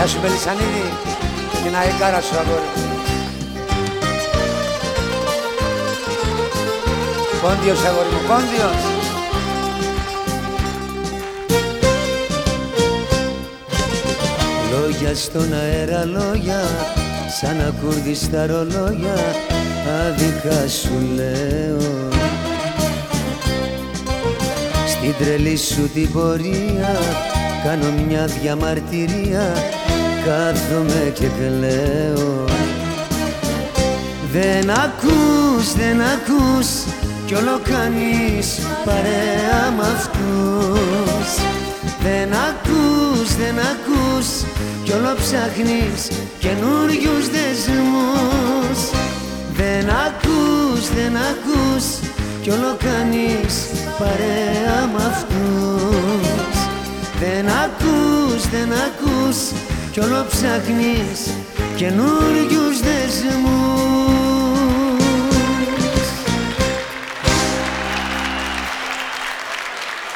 Γεια σου Μπελισανίδη, την αεκάρα σου αγόρι. Πόντιος αγόρι μου, πόντιος. Λόγια στον αέρα λόγια σαν ακούρδι στα ρολόγια άδικα σου λέω Στην τρελή σου την πορεία κάνω μια διαμαρτυρία κάθομαι και κλαίω Δεν ακούς, δεν ακούς κι όλο κάνεις παρέα μ' αυτούς. Δεν ακούς, δεν ακούς κι όλο ψάχνεις καινούριους δεσμούς. Δεν ακούς, δεν ακούς κι όλο κάνεις παρέα μ' αυτούς Δεν ακούς, δεν ακούς κι όλο ψάχνεις καινούριους δεσμούς